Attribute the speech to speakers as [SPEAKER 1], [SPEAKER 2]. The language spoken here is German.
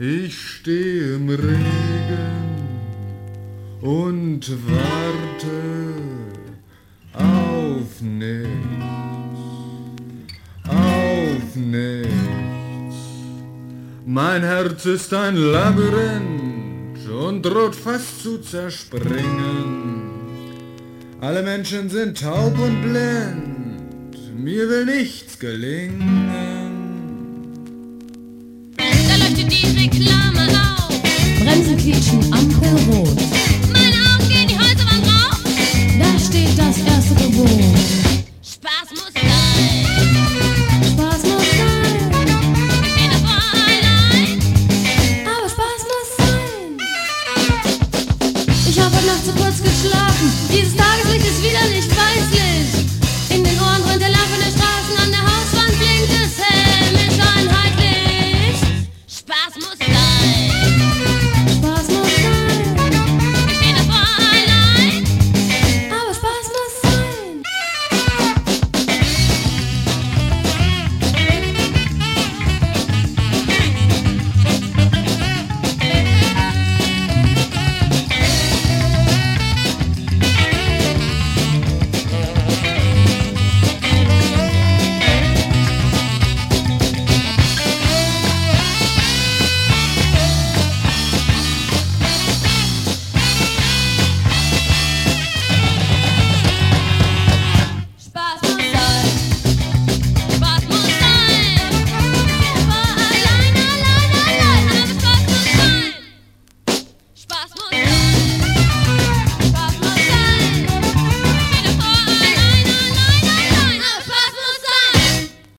[SPEAKER 1] Ich stehe im Regen und warte auf nichts, auf nichts. Mein Herz ist ein Labyrinth und droht fast zu zerspringen. Alle Menschen sind taub und blind, mir will nichts gelingen.
[SPEAKER 2] Da steht das erste Gebot.
[SPEAKER 3] Spaß muss sein.
[SPEAKER 2] Spaß muss sein.
[SPEAKER 3] Wir stehen davor allein.
[SPEAKER 2] Aber Spaß muss sein. Ich habe heute Nacht zu kurz geschlafen. Dieses Tageslicht ist wieder nicht frei.